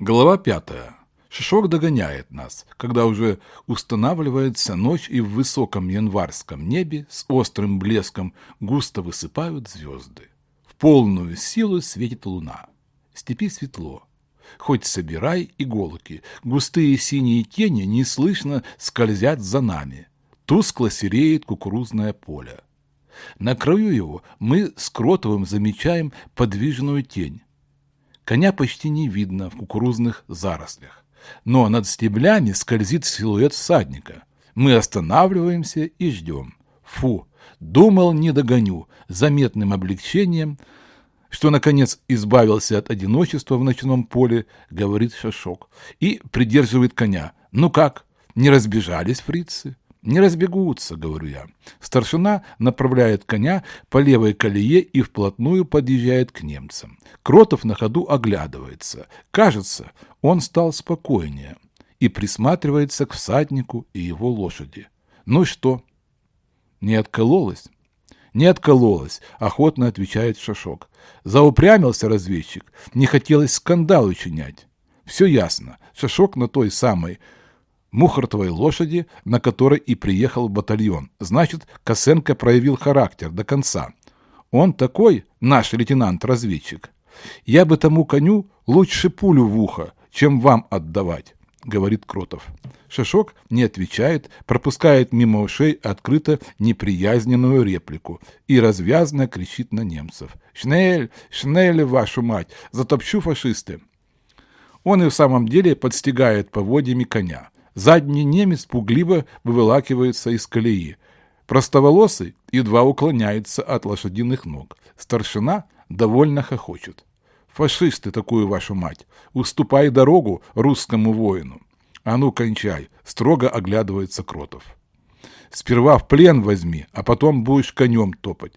Глава пятая. Шишок догоняет нас, когда уже устанавливается ночь и в высоком январском небе с острым блеском густо высыпают звезды. В полную силу светит луна. Степи светло. Хоть собирай иголки, густые синие тени неслышно скользят за нами. Тускло сереет кукурузное поле. На краю его мы с Кротовым замечаем подвижную тень. Коня почти не видно в кукурузных зарослях, но над стеблями скользит силуэт всадника. Мы останавливаемся и ждем. Фу, думал, не догоню, заметным облегчением, что, наконец, избавился от одиночества в ночном поле, говорит Шашок, и придерживает коня. Ну как, не разбежались фрицы? Не разбегутся, говорю я. Старшина направляет коня по левой колее и вплотную подъезжает к немцам. Кротов на ходу оглядывается. Кажется, он стал спокойнее и присматривается к всаднику и его лошади. Ну что? Не откололась? Не откололась, охотно отвечает Шашок. Заупрямился разведчик, не хотелось скандал учинять. Все ясно. Шашок на той самой Мухартовой лошади, на которой и приехал батальон. Значит, Косенко проявил характер до конца. Он такой, наш лейтенант-разведчик. Я бы тому коню лучше пулю в ухо, чем вам отдавать, говорит Кротов. Шишок не отвечает, пропускает мимо ушей открыто неприязненную реплику и развязно кричит на немцев. «Шнель! Шнель, вашу мать! Затопчу фашисты!» Он и в самом деле подстигает поводьями коня. Задний немец пугливо выволакивается из колеи. Простоволосый едва уклоняется от лошадиных ног. Старшина довольно хохочет. «Фашисты, такую вашу мать! Уступай дорогу русскому воину!» «А ну, кончай!» — строго оглядывается Кротов. «Сперва в плен возьми, а потом будешь конем топать».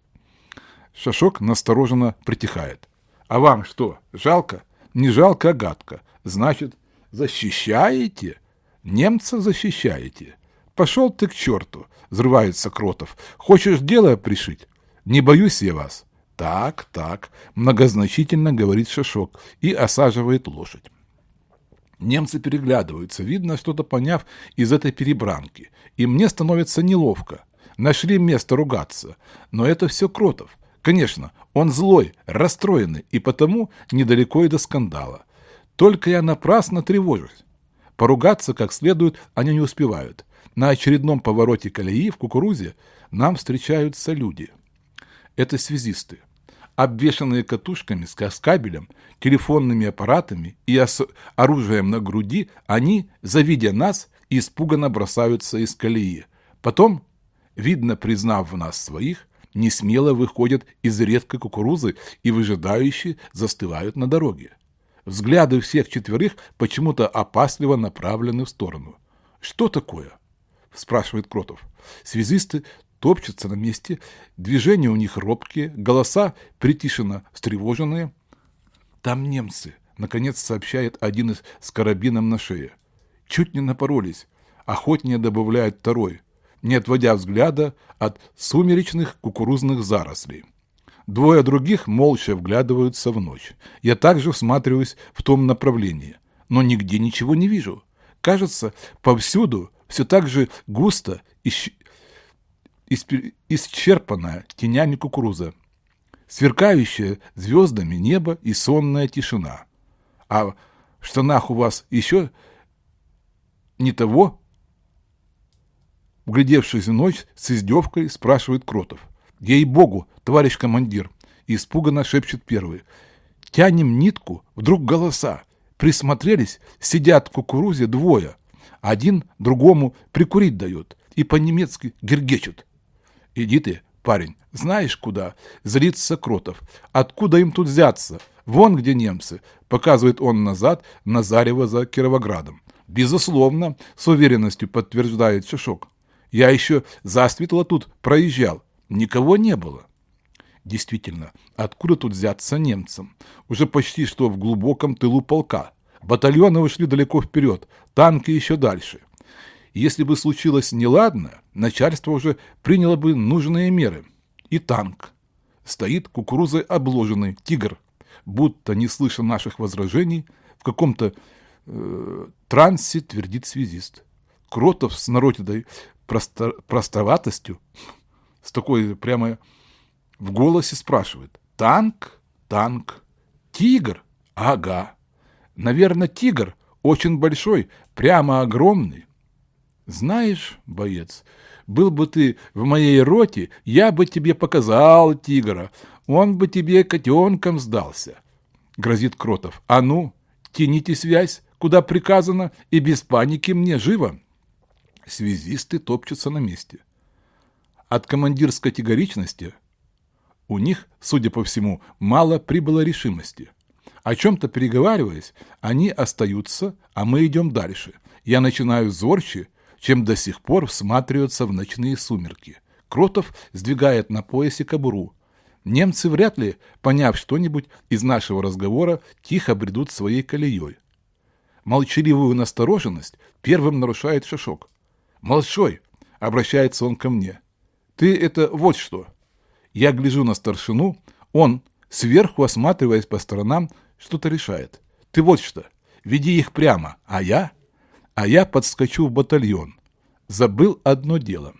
Шашок настороженно притихает. «А вам что, жалко?» «Не жалко, а гадко. Значит, защищаете?» Немца защищаете. Пошел ты к черту, взрывается Кротов. Хочешь дело пришить? Не боюсь я вас. Так, так, многозначительно говорит Шашок и осаживает лошадь. Немцы переглядываются, видно, что-то поняв из этой перебранки. И мне становится неловко. Нашли место ругаться. Но это все Кротов. Конечно, он злой, расстроенный, и потому недалеко и до скандала. Только я напрасно тревожусь. Поругаться как следует они не успевают. На очередном повороте колеи в кукурузе нам встречаются люди. Это связисты. Обвешанные катушками с кабелем, телефонными аппаратами и оружием на груди, они, завидя нас, испуганно бросаются из колеи. Потом, видно, признав в нас своих, не смело выходят из редкой кукурузы и выжидающие застывают на дороге. Взгляды всех четверых почему-то опасливо направлены в сторону. «Что такое?» – спрашивает Кротов. Связисты топчутся на месте, движения у них робкие, голоса притишенно встревоженные. «Там немцы», – наконец сообщает один из с карабином на шее. Чуть не напоролись. Охотнее добавляет второй, не отводя взгляда от сумеречных кукурузных зарослей. Двое других молча вглядываются в ночь. Я также всматриваюсь в том направлении, но нигде ничего не вижу. Кажется, повсюду все так же густо исч... исчерпанная тенями кукуруза, сверкающая звездами небо и сонная тишина. А в штанах у вас еще не того? Углядевшись в ночь, с издевкой спрашивает Кротов. Ей-богу, товарищ командир, испуганно шепчет первый. Тянем нитку, вдруг голоса. Присмотрелись, сидят в кукурузе двое. Один другому прикурить дает и по-немецки гергечут. Иди ты, парень, знаешь куда? Злится Кротов. Откуда им тут взяться? Вон где немцы, показывает он назад на зарево за Кировоградом. Безусловно, с уверенностью подтверждает Шишок. Я еще засветло тут проезжал. Никого не было. Действительно, откуда тут взяться немцам? Уже почти что в глубоком тылу полка. Батальоны ушли далеко вперед, танки еще дальше. Если бы случилось неладное, начальство уже приняло бы нужные меры. И танк. Стоит кукурузой обложенный «Тигр». будто не слыша наших возражений, в каком-то э, трансе твердит связист. Кротов с просто, простоватостью, с такой прямо в голосе спрашивает. Танк? Танк. Тигр? Ага. Наверное, тигр очень большой, прямо огромный. Знаешь, боец, был бы ты в моей роте, я бы тебе показал тигра, он бы тебе котенком сдался. Грозит Кротов. А ну, тяните связь, куда приказано, и без паники мне живо. Связисты топчутся на месте. От командирской категоричности у них, судя по всему, мало прибыло решимости. О чем-то переговариваясь, они остаются, а мы идем дальше. Я начинаю зорче, чем до сих пор всматриваться в ночные сумерки. Кротов сдвигает на поясе кобуру. Немцы вряд ли, поняв что-нибудь из нашего разговора, тихо бредут своей колеей. Молчаливую настороженность первым нарушает Шашок. «Молчой!» — обращается он ко мне. «Ты это вот что!» Я гляжу на старшину, он, сверху осматриваясь по сторонам, что-то решает. Ты вот что, веди их прямо, а я? А я подскочу в батальон. Забыл одно дело.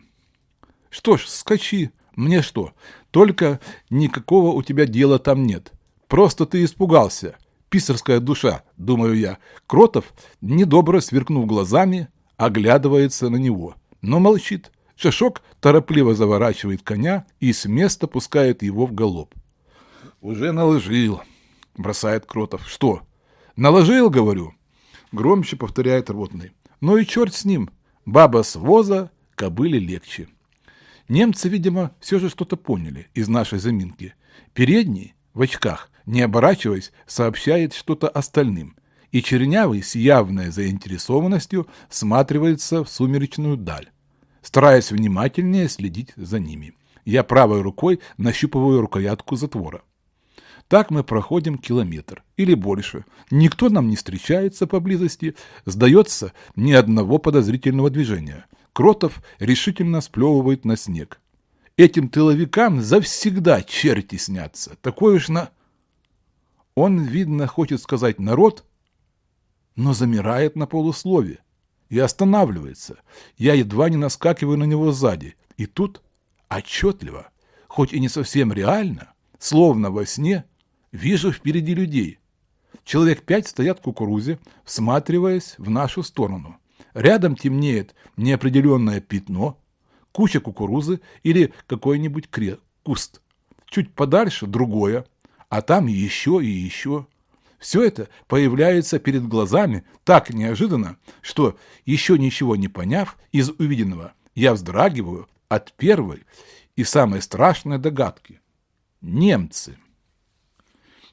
Что ж, скачи, мне что? Только никакого у тебя дела там нет. Просто ты испугался. Писарская душа, думаю я. Кротов, недобро сверкнув глазами, оглядывается на него, но молчит. Шашок торопливо заворачивает коня и с места пускает его в галоп. «Уже наложил», — бросает Кротов. «Что?» «Наложил, говорю». Громче повторяет ротный. «Ну и черт с ним. Баба с воза, кобыле легче». Немцы, видимо, все же что-то поняли из нашей заминки. Передний, в очках, не оборачиваясь, сообщает что-то остальным. И Чернявый с явной заинтересованностью всматривается в сумеречную даль стараясь внимательнее следить за ними. Я правой рукой нащупываю рукоятку затвора. Так мы проходим километр или больше. Никто нам не встречается поблизости. Сдается ни одного подозрительного движения. Кротов решительно сплевывает на снег. Этим тыловикам завсегда черти снятся. Такой уж на... Он, видно, хочет сказать «народ», но замирает на полуслове и останавливается. Я едва не наскакиваю на него сзади. И тут отчетливо, хоть и не совсем реально, словно во сне, вижу впереди людей. Человек пять стоят в кукурузе, всматриваясь в нашу сторону. Рядом темнеет неопределенное пятно, куча кукурузы или какой-нибудь куст. Чуть подальше другое, а там еще и еще. Все это появляется перед глазами так неожиданно, что, еще ничего не поняв из увиденного, я вздрагиваю от первой и самой страшной догадки. Немцы.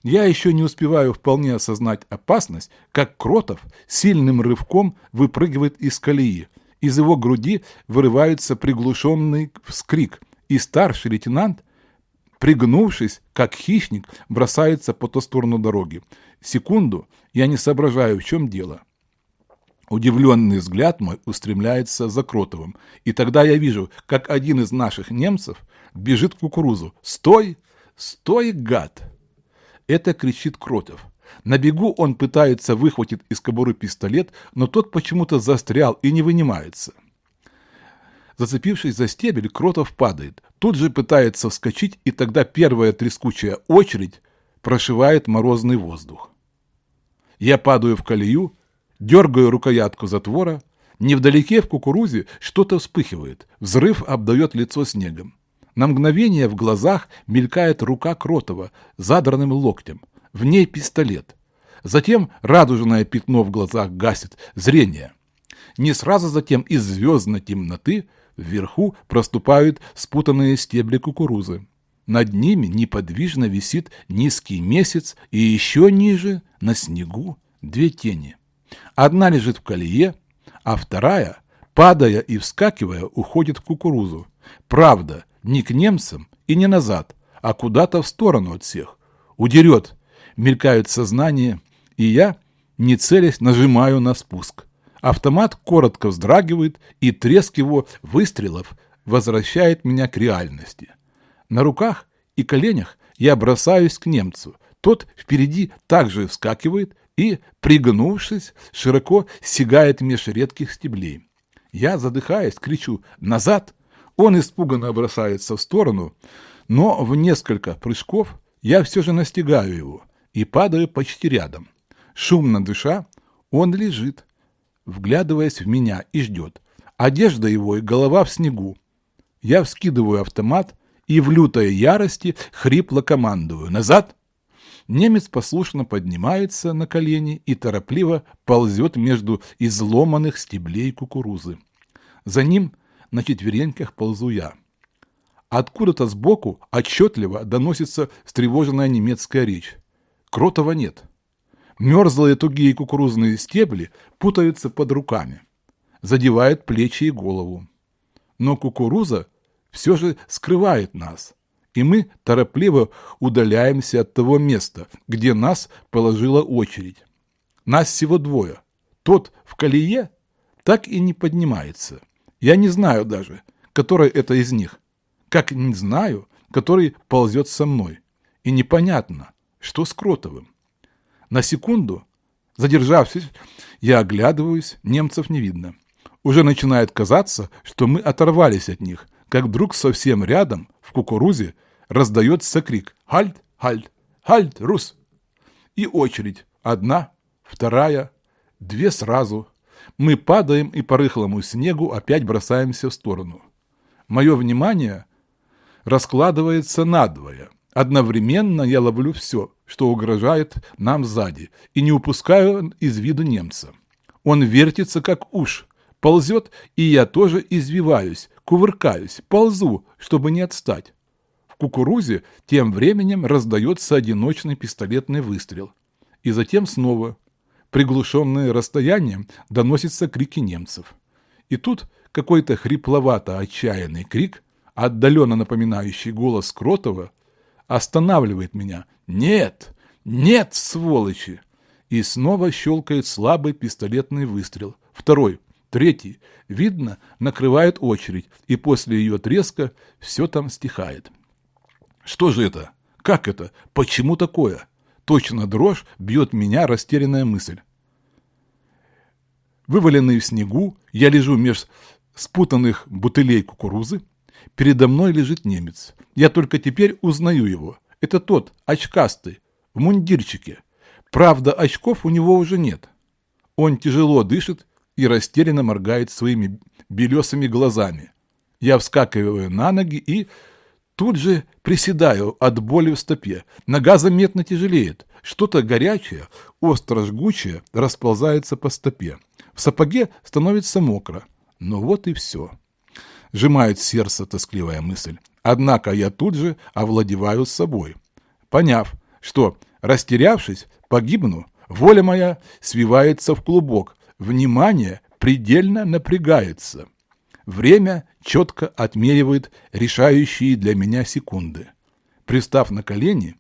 Я еще не успеваю вполне осознать опасность, как Кротов сильным рывком выпрыгивает из колеи. Из его груди вырывается приглушенный вскрик, и старший лейтенант Пригнувшись, как хищник, бросается по ту сторону дороги. Секунду я не соображаю, в чем дело. Удивленный взгляд мой устремляется за Кротовым, и тогда я вижу, как один из наших немцев бежит к кукурузу. «Стой! Стой, гад!» Это кричит Кротов. На бегу он пытается выхватить из кобуры пистолет, но тот почему-то застрял и не вынимается. Зацепившись за стебель, Кротов падает. Тут же пытается вскочить, и тогда первая трескучая очередь прошивает морозный воздух. Я падаю в колею, дергаю рукоятку затвора. Невдалеке в кукурузе что-то вспыхивает. Взрыв обдает лицо снегом. На мгновение в глазах мелькает рука Кротова задранным локтем. В ней пистолет. Затем радужное пятно в глазах гасит зрение. Не сразу затем из звездной темноты Вверху проступают спутанные стебли кукурузы. Над ними неподвижно висит низкий месяц, и еще ниже, на снегу, две тени. Одна лежит в колее, а вторая, падая и вскакивая, уходит в кукурузу. Правда, не к немцам и не назад, а куда-то в сторону от всех. Удерет, мелькают сознание, и я, не целясь, нажимаю на спуск. Автомат коротко вздрагивает, и треск его выстрелов возвращает меня к реальности. На руках и коленях я бросаюсь к немцу. Тот впереди также вскакивает и, пригнувшись, широко сигает меж редких стеблей. Я, задыхаясь, кричу «Назад!» Он испуганно бросается в сторону, но в несколько прыжков я все же настигаю его и падаю почти рядом. Шумно дыша, он лежит, вглядываясь в меня и ждет. Одежда его и голова в снегу. Я вскидываю автомат и в лютой ярости хрипло командую «Назад!» Немец послушно поднимается на колени и торопливо ползет между изломанных стеблей кукурузы. За ним на четвереньках ползу я. Откуда-то сбоку отчетливо доносится встревоженная немецкая речь. Кротова нет. Мерзлые тугие кукурузные стебли путаются под руками. Задевают плечи и голову. Но кукуруза все же скрывает нас и мы торопливо удаляемся от того места, где нас положила очередь. Нас всего двое. Тот в колее так и не поднимается. Я не знаю даже, который это из них. Как не знаю, который ползет со мной. И непонятно, что с Кротовым. На секунду, задержавшись, я оглядываюсь, немцев не видно. Уже начинает казаться, что мы оторвались от них, как вдруг совсем рядом, в кукурузе, раздается крик «Хальт! Хальт! Хальт! Рус!» И очередь. Одна, вторая, две сразу. Мы падаем и по рыхлому снегу опять бросаемся в сторону. Мое внимание раскладывается надвое. Одновременно я ловлю все, что угрожает нам сзади, и не упускаю из виду немца. Он вертится, как уж, ползет, и я тоже извиваюсь, кувыркаюсь, ползу, чтобы не отстать кукурузе тем временем раздается одиночный пистолетный выстрел. И затем снова, приглушенные расстоянием, доносятся крики немцев. И тут какой-то хрипловато-отчаянный крик, отдаленно напоминающий голос Кротова, останавливает меня. «Нет! Нет, сволочи!» И снова щелкает слабый пистолетный выстрел. Второй, третий. Видно, накрывает очередь, и после ее треска все там стихает. Что же это? Как это? Почему такое? Точно дрожь бьет меня растерянная мысль. Вываленный в снегу, я лежу меж спутанных бутылей кукурузы. Передо мной лежит немец. Я только теперь узнаю его. Это тот, очкастый, в мундирчике. Правда, очков у него уже нет. Он тяжело дышит и растерянно моргает своими белесыми глазами. Я вскакиваю на ноги и Тут же приседаю от боли в стопе. Нога заметно тяжелеет. Что-то горячее, остро жгучее расползается по стопе. В сапоге становится мокро. Ну вот и все. Сжимает сердце тоскливая мысль. Однако я тут же овладеваю собой. Поняв, что, растерявшись, погибну, воля моя свивается в клубок, внимание предельно напрягается. Время четко отмеривает решающие для меня секунды. Пристав на колени,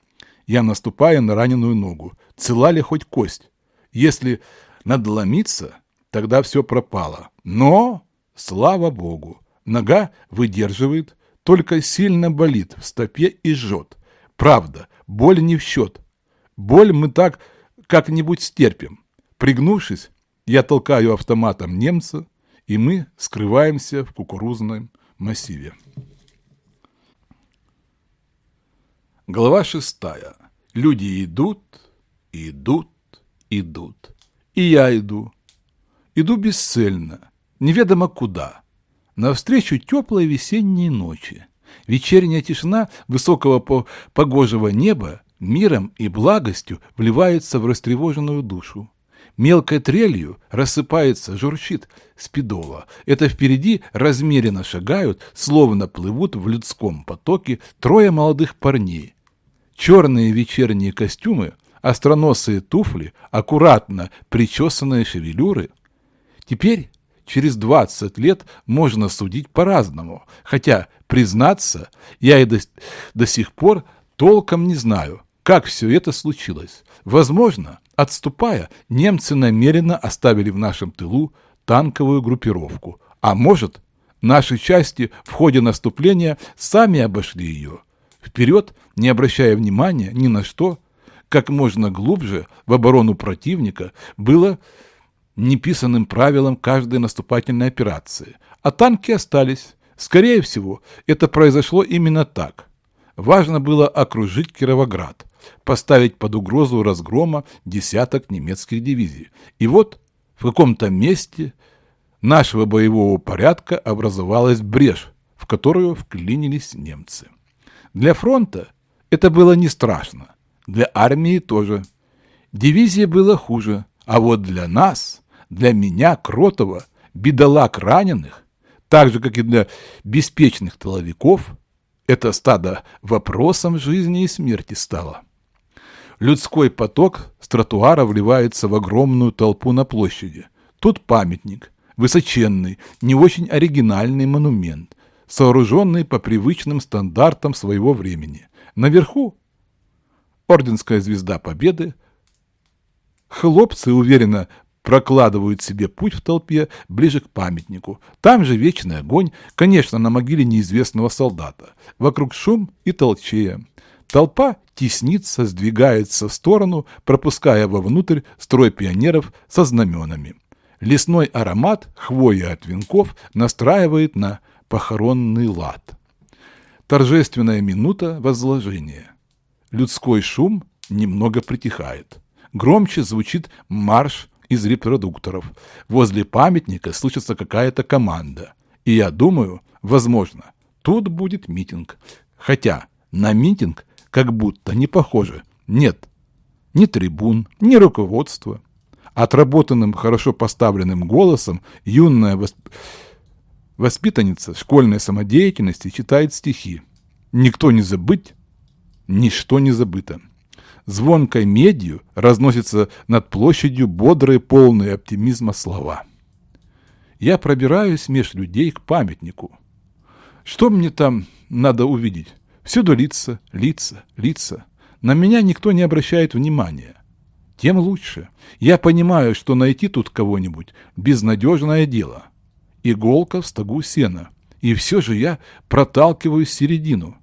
я наступаю на раненую ногу. Цела ли хоть кость? Если надломиться, тогда все пропало. Но, слава богу, нога выдерживает, только сильно болит в стопе и жжет. Правда, боль не в счет. Боль мы так как-нибудь стерпим. Пригнувшись, я толкаю автоматом немца, и мы скрываемся в кукурузном массиве. Глава шестая. Люди идут, идут, идут. И я иду. Иду бесцельно, неведомо куда. Навстречу теплой весенней ночи. Вечерняя тишина высокого погожего неба миром и благостью вливается в растревоженную душу. Мелкой трелью рассыпается, журчит спидола. Это впереди размеренно шагают, словно плывут в людском потоке трое молодых парней. Черные вечерние костюмы, остроносые туфли, аккуратно причесанные шевелюры. Теперь, через двадцать лет, можно судить по-разному, хотя, признаться, я и до, до сих пор толком не знаю, как все это случилось. Возможно, Отступая, немцы намеренно оставили в нашем тылу танковую группировку, а может, наши части в ходе наступления сами обошли ее. Вперед, не обращая внимания ни на что, как можно глубже в оборону противника было неписанным правилом каждой наступательной операции, а танки остались. Скорее всего, это произошло именно так. Важно было окружить Кировоград, поставить под угрозу разгрома десяток немецких дивизий. И вот в каком-то месте нашего боевого порядка образовалась брешь, в которую вклинились немцы. Для фронта это было не страшно, для армии тоже. Дивизия была хуже, а вот для нас, для меня, Кротова, бедолаг раненых, так же, как и для беспечных тыловиков, это стадо вопросом жизни и смерти стало. Людской поток с тротуара вливается в огромную толпу на площади. Тут памятник, высоченный, не очень оригинальный монумент, сооруженный по привычным стандартам своего времени. Наверху орденская звезда Победы. Хлопцы уверенно прокладывают себе путь в толпе ближе к памятнику. Там же вечный огонь, конечно, на могиле неизвестного солдата. Вокруг шум и толчея. Толпа теснится, сдвигается в сторону, пропуская вовнутрь строй пионеров со знаменами. Лесной аромат, хвоя от венков, настраивает на похоронный лад. Торжественная минута возложения. Людской шум немного притихает. Громче звучит марш из репродукторов. Возле памятника слышится какая-то команда. И я думаю, возможно, тут будет митинг. Хотя на митинг как будто не похоже. Нет, ни трибун, ни руководства. Отработанным, хорошо поставленным голосом юная восп... воспитанница школьной самодеятельности читает стихи. Никто не забыть, ничто не забыто звонкой медью разносятся над площадью бодрые, полные оптимизма слова. Я пробираюсь меж людей к памятнику. Что мне там надо увидеть? Всюду лица, лица, лица. На меня никто не обращает внимания. Тем лучше. Я понимаю, что найти тут кого-нибудь – безнадежное дело. Иголка в стогу сена. И все же я проталкиваю середину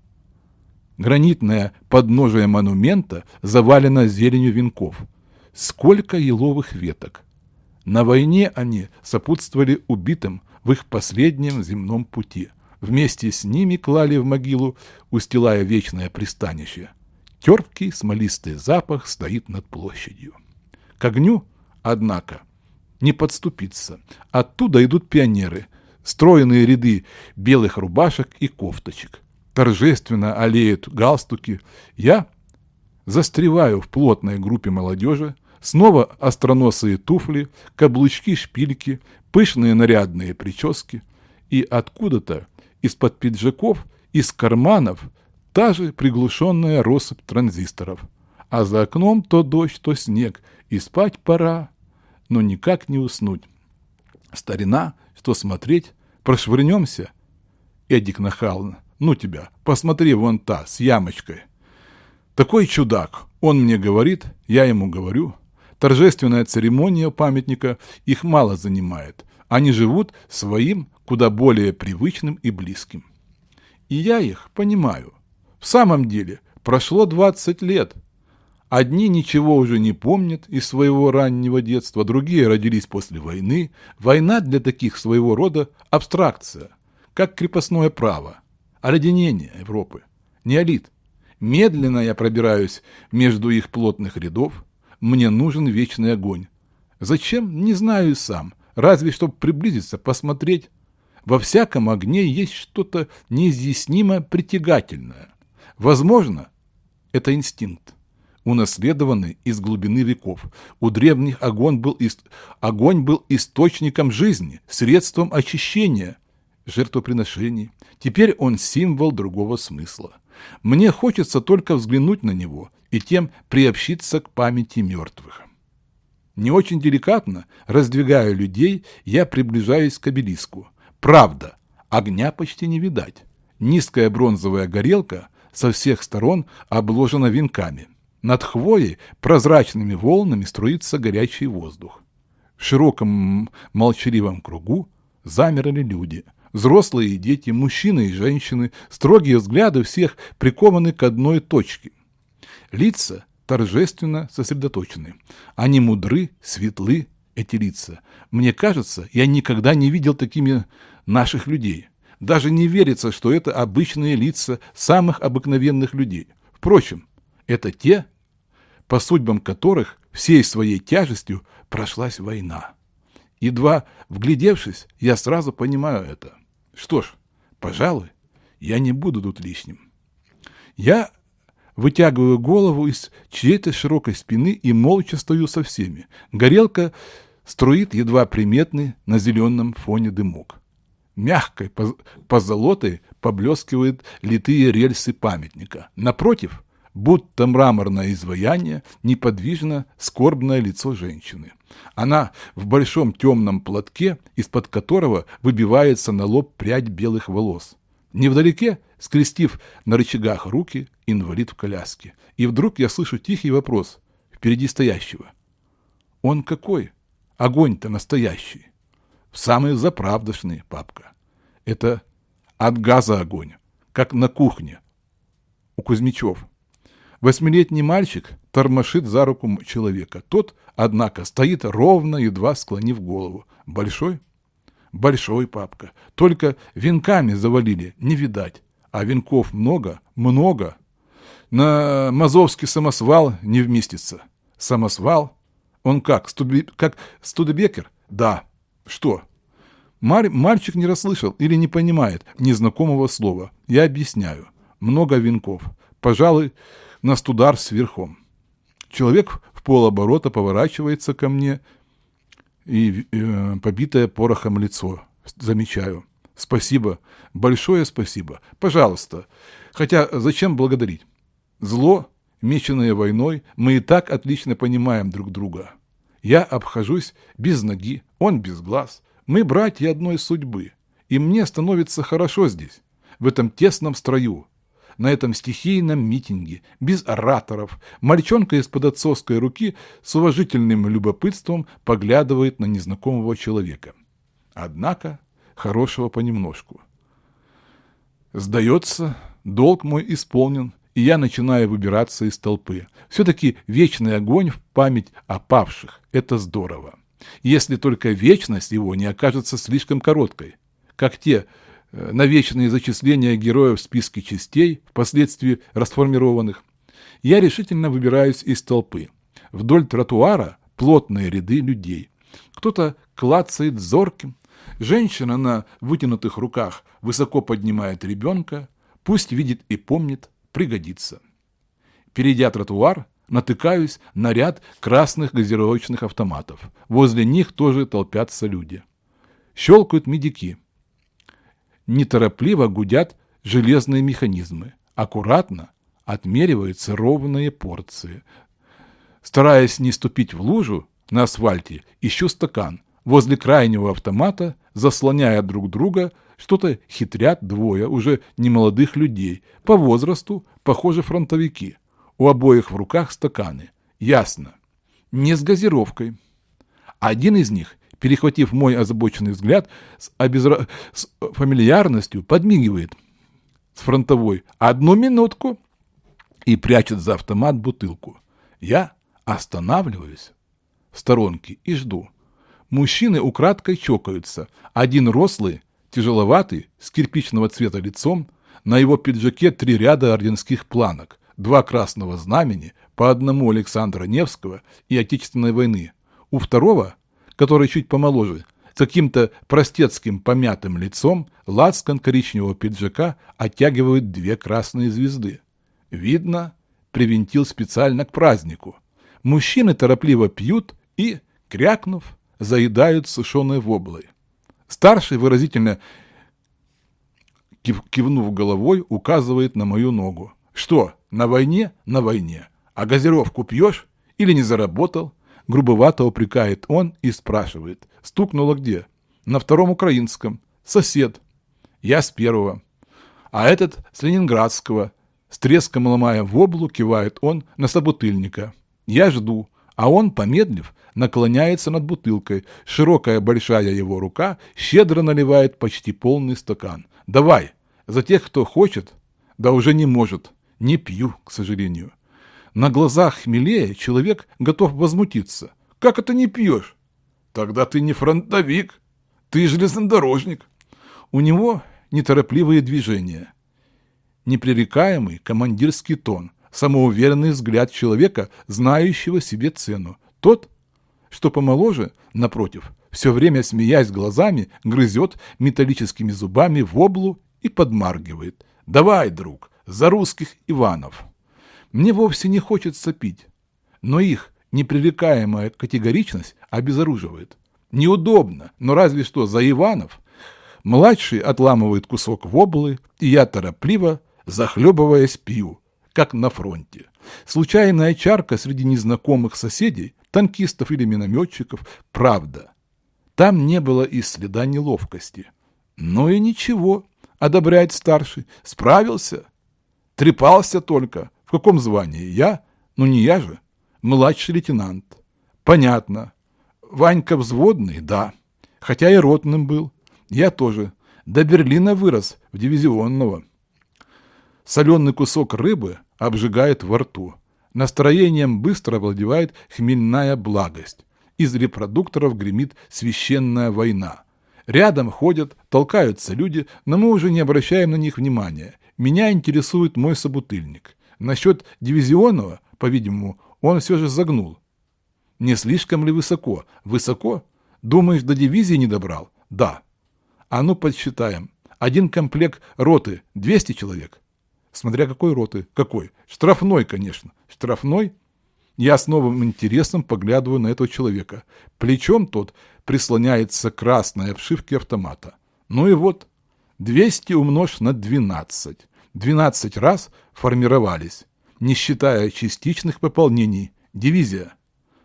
– Гранитное подножие монумента завалено зеленью венков. Сколько еловых веток! На войне они сопутствовали убитым в их последнем земном пути. Вместе с ними клали в могилу, устилая вечное пристанище. Терпкий смолистый запах стоит над площадью. К огню, однако, не подступиться. Оттуда идут пионеры, стройные ряды белых рубашек и кофточек торжественно олеют галстуки, я застреваю в плотной группе молодежи, снова остроносые туфли, каблучки-шпильки, пышные нарядные прически, и откуда-то из-под пиджаков, из карманов та же приглушенная россыпь транзисторов. А за окном то дождь, то снег, и спать пора, но никак не уснуть. Старина, что смотреть, прошвырнемся. Эдик нахал ну тебя, посмотри вон та, с ямочкой. Такой чудак. Он мне говорит, я ему говорю. Торжественная церемония памятника их мало занимает. Они живут своим, куда более привычным и близким. И я их понимаю. В самом деле, прошло 20 лет. Одни ничего уже не помнят из своего раннего детства, другие родились после войны. Война для таких своего рода абстракция, как крепостное право – оледенение Европы, неолит. Медленно я пробираюсь между их плотных рядов. Мне нужен вечный огонь. Зачем? Не знаю и сам. Разве чтобы приблизиться, посмотреть. Во всяком огне есть что-то неизъяснимо притягательное. Возможно, это инстинкт, унаследованный из глубины веков. У древних огонь был, ист... огонь был источником жизни, средством очищения, жертвоприношений. Теперь он символ другого смысла. Мне хочется только взглянуть на него и тем приобщиться к памяти мертвых. Не очень деликатно, раздвигая людей, я приближаюсь к обелиску. Правда, огня почти не видать. Низкая бронзовая горелка со всех сторон обложена венками. Над хвоей прозрачными волнами струится горячий воздух. В широком молчаливом кругу замерли люди – Взрослые и дети, мужчины и женщины, строгие взгляды всех прикованы к одной точке. Лица торжественно сосредоточены. Они мудры, светлы, эти лица. Мне кажется, я никогда не видел такими наших людей. Даже не верится, что это обычные лица самых обыкновенных людей. Впрочем, это те, по судьбам которых всей своей тяжестью прошлась война. Едва вглядевшись, я сразу понимаю это. Что ж, пожалуй, я не буду тут лишним. Я вытягиваю голову из чьей-то широкой спины и молча стою со всеми. Горелка струит едва приметный на зеленом фоне дымок. Мягкой позолотой поблескивают литые рельсы памятника. Напротив, будто мраморное изваяние, неподвижно скорбное лицо женщины. Она в большом темном платке, из-под которого выбивается на лоб прядь белых волос. Невдалеке, скрестив на рычагах руки, инвалид в коляске. И вдруг я слышу тихий вопрос впереди стоящего. Он какой? Огонь-то настоящий. Самый заправдошный, папка. Это от газа огонь, как на кухне у Кузьмичев. Восьмилетний мальчик тормошит за руку человека. Тот, однако, стоит ровно, едва склонив голову. Большой? Большой, папка. Только венками завалили, не видать. А венков много, много. На Мазовский самосвал не вместится. Самосвал? Он как, стуби... как Студебекер? Да. Что? Мар... Мальчик не расслышал или не понимает незнакомого слова. Я объясняю. Много венков. Пожалуй, на студар с верхом. Человек в полоборота поворачивается ко мне и э, побитое порохом лицо. Замечаю. Спасибо. Большое спасибо. Пожалуйста. Хотя зачем благодарить? Зло, меченное войной, мы и так отлично понимаем друг друга. Я обхожусь без ноги, он без глаз. Мы братья одной судьбы. И мне становится хорошо здесь, в этом тесном строю, на этом стихийном митинге, без ораторов, мальчонка из-под отцовской руки с уважительным любопытством поглядывает на незнакомого человека. Однако хорошего понемножку. Сдается, долг мой исполнен, и я начинаю выбираться из толпы. Все-таки вечный огонь в память о павших – это здорово. Если только вечность его не окажется слишком короткой, как те Э, на вечные зачисления героев в списке частей, впоследствии расформированных, я решительно выбираюсь из толпы. Вдоль тротуара плотные ряды людей. Кто-то клацает зорким, женщина на вытянутых руках высоко поднимает ребенка, пусть видит и помнит, пригодится. Перейдя тротуар, натыкаюсь на ряд красных газировочных автоматов. Возле них тоже толпятся люди. Щелкают медики – неторопливо гудят железные механизмы. Аккуратно отмериваются ровные порции. Стараясь не ступить в лужу на асфальте, ищу стакан. Возле крайнего автомата, заслоняя друг друга, что-то хитрят двое уже немолодых людей. По возрасту, похоже, фронтовики. У обоих в руках стаканы. Ясно. Не с газировкой. Один из них перехватив мой озабоченный взгляд, с, обезра... с фамильярностью подмигивает с фронтовой «Одну минутку!» и прячет за автомат бутылку. Я останавливаюсь в сторонке и жду. Мужчины украдкой чокаются. Один рослый, тяжеловатый, с кирпичного цвета лицом, на его пиджаке три ряда орденских планок, два красного знамени, по одному Александра Невского и Отечественной войны. У второго который чуть помоложе, с каким-то простецким помятым лицом, лацкан коричневого пиджака оттягивают две красные звезды. Видно, привинтил специально к празднику. Мужчины торопливо пьют и, крякнув, заедают сушеной воблой. Старший выразительно кивнув головой, указывает на мою ногу. «Что, на войне? На войне. А газировку пьешь? Или не заработал? Грубовато упрекает он и спрашивает. Стукнуло где? На втором украинском. Сосед. Я с первого. А этот с ленинградского. С треском ломая воблу, кивает он на собутыльника. Я жду, а он, помедлив, наклоняется над бутылкой. Широкая большая его рука щедро наливает почти полный стакан. «Давай, за тех, кто хочет, да уже не может. Не пью, к сожалению». На глазах хмелее человек готов возмутиться. Как это не пьешь? Тогда ты не фронтовик, ты железнодорожник. У него неторопливые движения, непререкаемый командирский тон, самоуверенный взгляд человека, знающего себе цену. Тот, что помоложе, напротив, все время смеясь глазами, грызет металлическими зубами в облу и подмаргивает. «Давай, друг, за русских Иванов!» Мне вовсе не хочется пить, но их непререкаемая категоричность обезоруживает. Неудобно, но разве что за Иванов. Младший отламывает кусок воблы, и я торопливо, захлебываясь, пью, как на фронте. Случайная чарка среди незнакомых соседей, танкистов или минометчиков, правда. Там не было и следа неловкости. Ну и ничего, одобряет старший, справился. Трепался только. В каком звании? Я? Ну не я же. Младший лейтенант. Понятно. Ванька взводный, да. Хотя и ротным был. Я тоже. До Берлина вырос, в дивизионного. Соленый кусок рыбы обжигает во рту. Настроением быстро овладевает хмельная благость. Из репродукторов гремит священная война. Рядом ходят, толкаются люди, но мы уже не обращаем на них внимания. Меня интересует мой собутыльник. Насчет дивизионного, по-видимому, он все же загнул. Не слишком ли высоко? Высоко? Думаешь, до дивизии не добрал? Да. А ну подсчитаем. Один комплект роты – 200 человек. Смотря какой роты. Какой? Штрафной, конечно. Штрафной? Я с новым интересом поглядываю на этого человека. Плечом тот прислоняется к красной обшивке автомата. Ну и вот, 200 умножь на 12. 12 раз формировались, не считая частичных пополнений. Дивизия.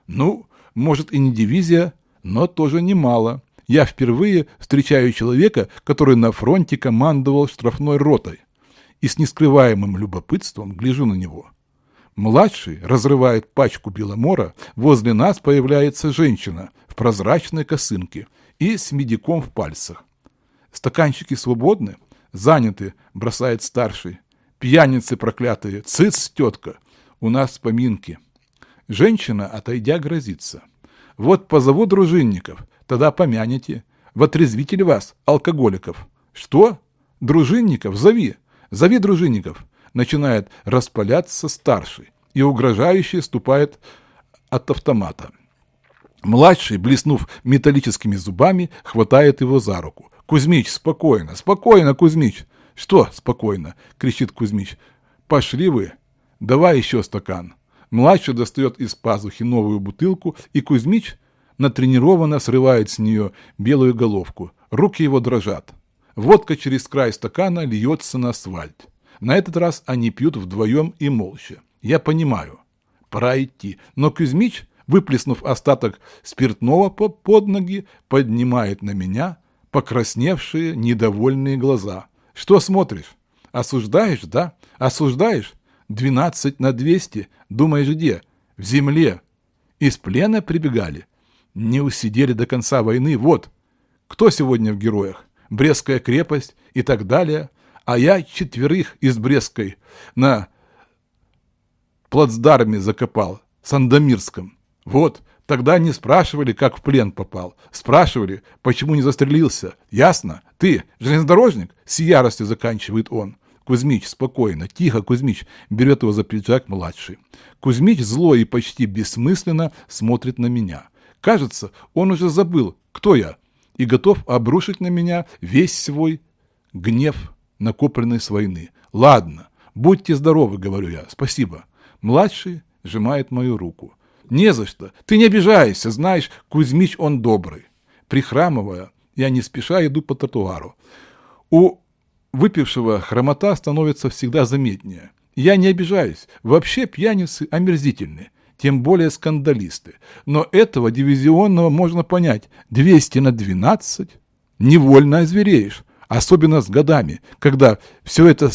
Ну, может и не дивизия, но тоже немало. Я впервые встречаю человека, который на фронте командовал штрафной ротой. И с нескрываемым любопытством гляжу на него. Младший разрывает пачку беломора, возле нас появляется женщина в прозрачной косынке и с медиком в пальцах. Стаканчики свободны, заняты, бросает старший. Пьяницы проклятые, цыц, тетка, у нас поминки. Женщина, отойдя, грозится. Вот позову дружинников, тогда помянете. Вотрезвитель вас, алкоголиков. Что? Дружинников? Зови. Зови дружинников. Начинает распаляться старший и угрожающе ступает от автомата. Младший, блеснув металлическими зубами, хватает его за руку. «Кузьмич, спокойно, спокойно, Кузьмич!» «Что спокойно?» — кричит Кузьмич. «Пошли вы! Давай еще стакан!» Младший достает из пазухи новую бутылку, и Кузьмич натренированно срывает с нее белую головку. Руки его дрожат. Водка через край стакана льется на асфальт. На этот раз они пьют вдвоем и молча. Я понимаю. Пора идти. Но Кузьмич, выплеснув остаток спиртного под ноги, поднимает на меня покрасневшие недовольные глаза. Что смотришь? Осуждаешь, да? Осуждаешь? Двенадцать на двести. Думаешь, где? В земле. Из плена прибегали. Не усидели до конца войны. Вот. Кто сегодня в героях? Брестская крепость и так далее. А я четверых из Брестской на плацдарме закопал, Сандомирском. Вот. Тогда не спрашивали, как в плен попал. Спрашивали, почему не застрелился. Ясно? Ты, железнодорожник? С яростью заканчивает он. Кузьмич, спокойно, тихо, Кузьмич, берет его за пиджак младший. Кузьмич зло и почти бессмысленно смотрит на меня. Кажется, он уже забыл, кто я, и готов обрушить на меня весь свой гнев, накопленный с войны. Ладно, будьте здоровы, говорю я, спасибо. Младший сжимает мою руку. Не за что, ты не обижайся, знаешь, Кузьмич он добрый. Прихрамывая, я не спеша иду по тротуару. У выпившего хромота становится всегда заметнее. Я не обижаюсь. Вообще пьяницы омерзительны, тем более скандалисты. Но этого дивизионного можно понять. 200 на 12 невольно озвереешь. Особенно с годами, когда все это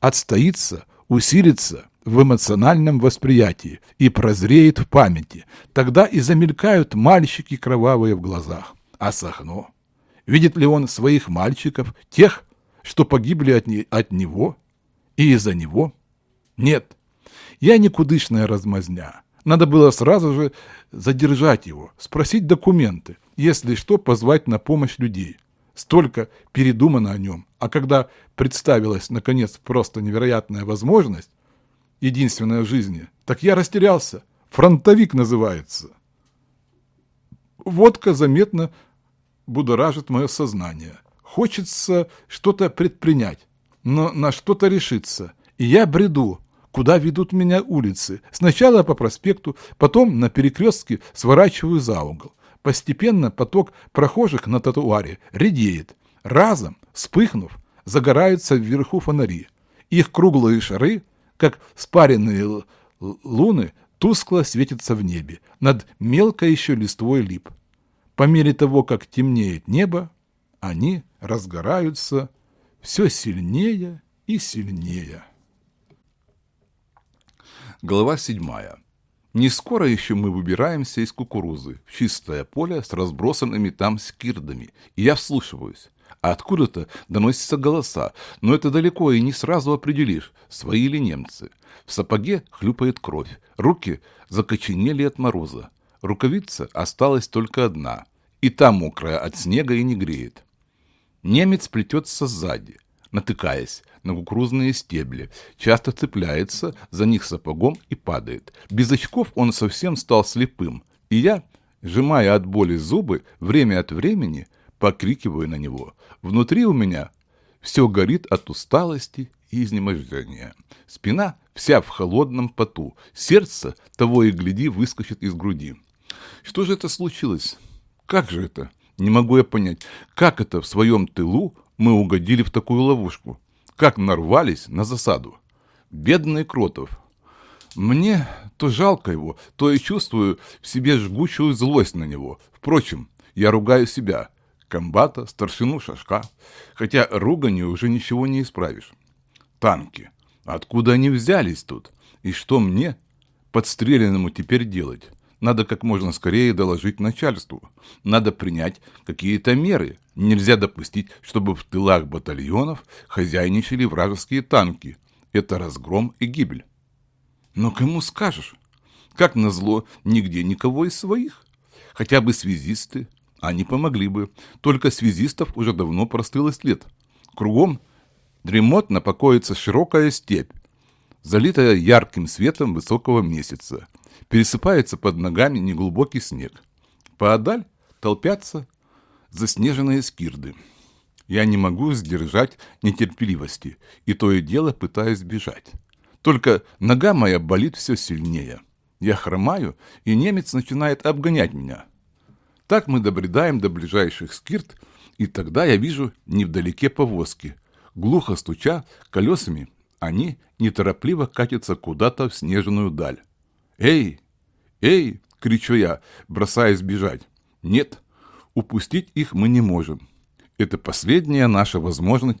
отстоится, усилится в эмоциональном восприятии и прозреет в памяти. Тогда и замелькают мальчики кровавые в глазах. А Сахно? Видит ли он своих мальчиков, тех, что погибли от, не, от него и из-за него? Нет. Я никудышная размазня. Надо было сразу же задержать его, спросить документы, если что, позвать на помощь людей. Столько передумано о нем. А когда представилась, наконец, просто невероятная возможность, единственная в жизни, так я растерялся. Фронтовик называется. Водка заметно будоражит мое сознание. Хочется что-то предпринять, но на что-то решиться. И я бреду, куда ведут меня улицы. Сначала по проспекту, потом на перекрестке сворачиваю за угол. Постепенно поток прохожих на тротуаре редеет. Разом, вспыхнув, загораются вверху фонари. Их круглые шары, как спаренные луны, тускло светятся в небе, над мелкой еще листвой лип. По мере того, как темнеет небо, они разгораются все сильнее и сильнее. Глава седьмая. Не скоро еще мы выбираемся из кукурузы в чистое поле с разбросанными там скирдами, и я вслушиваюсь. А откуда-то доносятся голоса, но это далеко и не сразу определишь, свои или немцы. В сапоге хлюпает кровь, руки закоченели от мороза. Рукавица осталась только одна, и та мокрая от снега и не греет. Немец плетется сзади, натыкаясь на кукурузные стебли, часто цепляется за них сапогом и падает. Без очков он совсем стал слепым, и я, сжимая от боли зубы, время от времени покрикиваю на него. Внутри у меня все горит от усталости и изнеможения. Спина вся в холодном поту, сердце того и гляди выскочит из груди. Что же это случилось? Как же это? Не могу я понять, как это в своем тылу мы угодили в такую ловушку? Как нарвались на засаду? Бедный Кротов. Мне то жалко его, то и чувствую в себе жгучую злость на него. Впрочем, я ругаю себя, комбата, старшину Шашка, хотя руганью уже ничего не исправишь. Танки. Откуда они взялись тут? И что мне, подстреленному, теперь делать? Надо как можно скорее доложить начальству. Надо принять какие-то меры. Нельзя допустить, чтобы в тылах батальонов хозяйничали вражеские танки. Это разгром и гибель. Но кому скажешь? Как назло, нигде никого из своих. Хотя бы связисты. Они помогли бы. Только связистов уже давно простыл след. Кругом дремотно покоится широкая степь, залитая ярким светом высокого месяца пересыпается под ногами неглубокий снег. Поодаль толпятся заснеженные скирды. Я не могу сдержать нетерпеливости, и то и дело пытаюсь бежать. Только нога моя болит все сильнее. Я хромаю, и немец начинает обгонять меня. Так мы добредаем до ближайших скирт, и тогда я вижу невдалеке повозки. Глухо стуча колесами, они неторопливо катятся куда-то в снежную даль. «Эй! Эй!» — кричу я, бросаясь бежать. «Нет, упустить их мы не можем. Это последняя наша возможность,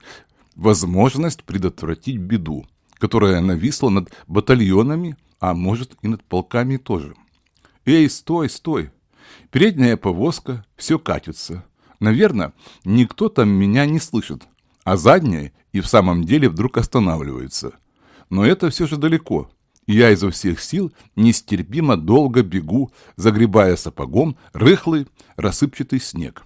возможность предотвратить беду, которая нависла над батальонами, а может и над полками тоже. Эй, стой, стой! Передняя повозка, все катится. Наверное, никто там меня не слышит, а задняя и в самом деле вдруг останавливается. Но это все же далеко, я изо всех сил нестерпимо долго бегу, загребая сапогом рыхлый рассыпчатый снег.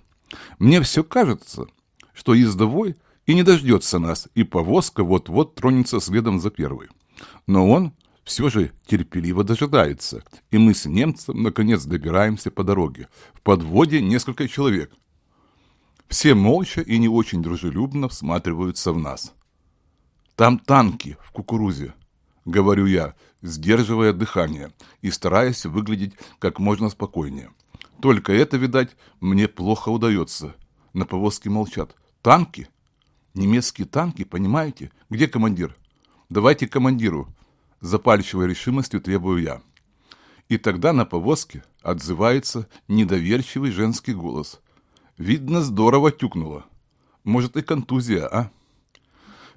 Мне все кажется, что ездовой и не дождется нас, и повозка вот-вот тронется следом за первой. Но он все же терпеливо дожидается, и мы с немцем наконец добираемся по дороге. В подводе несколько человек. Все молча и не очень дружелюбно всматриваются в нас. Там танки в кукурузе, говорю я, сдерживая дыхание и стараясь выглядеть как можно спокойнее. Только это, видать, мне плохо удается. На повозке молчат. Танки? Немецкие танки, понимаете? Где командир? Давайте командиру. Запальчивой решимостью требую я. И тогда на повозке отзывается недоверчивый женский голос. Видно, здорово тюкнуло. Может и контузия, а?